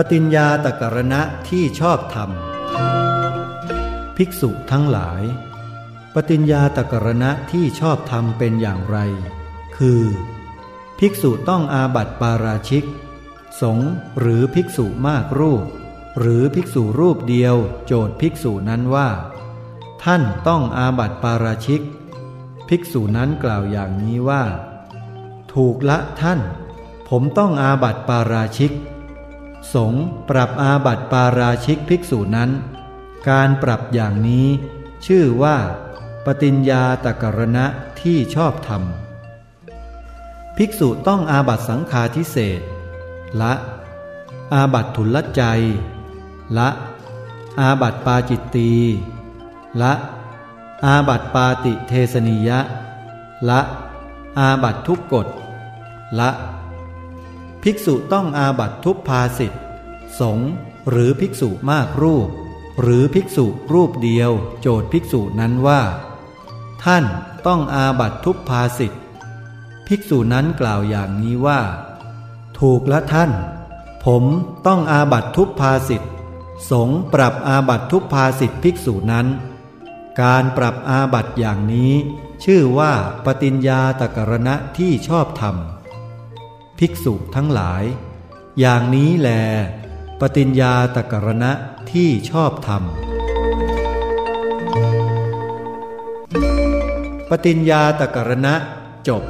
ปฏิญญาตกรณะที่ชอบธรรม ภิกษุทั้งหลาย ปฏิญญาตกรณะที่ชอบธรรมเป็นอย่างไร คือ ภิกษุต้องอาบัติปาราชิก สงหรือภิกษุมากรูป หรือภิกษุรูปเดียว โจทย์ภิกษุนั้นว่า ท่านต้องอาบัติปาราชิก ภิกษุนั้นกล่าวอย่างนี้ว่า ถูกละท่าน ผมต้องอาบัติปาราชิก สงปรับอาบัติปาราชิกภิกษุนั้น การปรับอย่างนี้ ชื่อว่า ปฏิญญาตกรณะที่ชอบธรรม ภิกษุต้องอาบัตสังฆาทิเศษละ อาบัตทุลใจ ละ อาบัตปาจิตตีละ อาบัตปาติเทสนิยะ ละ อาบัตทุกกฎละ ภิกษุต้องอาบัตทุพภาสิทธิสงหรือภิกษุมากรูป หรือภิกษุรูปเดียว โจทย์ภิกษุนั้นว่า ท่านต้องอาบัตทุพภาสิทธิภิกษุนั้นกล่าวอย่างนี้ว่า ถูกละท่าน ผมต้องอาบัตทุพภาสิทธิสงปรับอาบัตทุพภาสิทธิภิกษุนั้น การปรับอาบัตอย่างนี้ ชื่อว่าปฏิญญาตกรณะที่ชอบธรรม ภิกษุทั้งหลาย อย่างนี้แล ปฏิญญาตกรณะที่ชอบธรรม ปฏิญญาตกรณะจบ